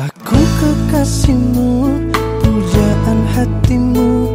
Aku kekasihmu, pujaan hatimu.